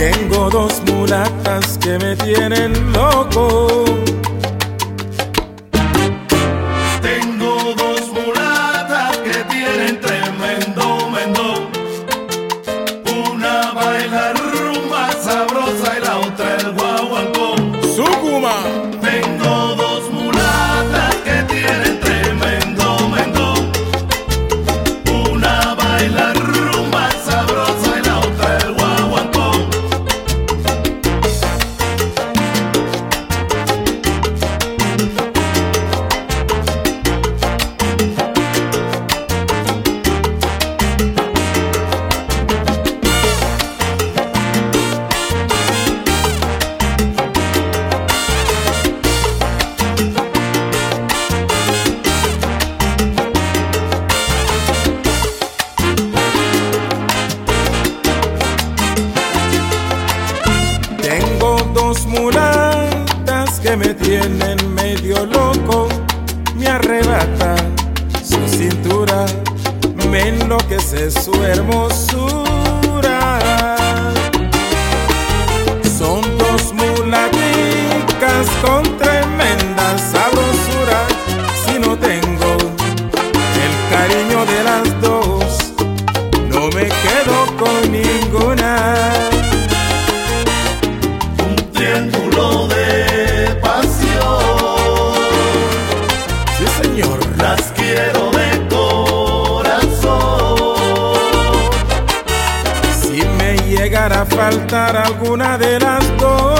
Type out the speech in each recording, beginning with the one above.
Tengo dos mulatas que me tienen loco. dos mulatas que me tienen medio loco, me arrebata su cintura, me enloquece su hermosura. Son dos mulaticas con tremenda sabrosura, si no tengo el cariño de las dos, no me quedo con ninguna. las quiero de corazón. Si me llegara a faltar alguna de las dos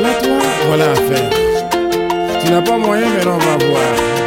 Voilà toi, voilà à faire. Tu n'as pas moyen, mais on va voir.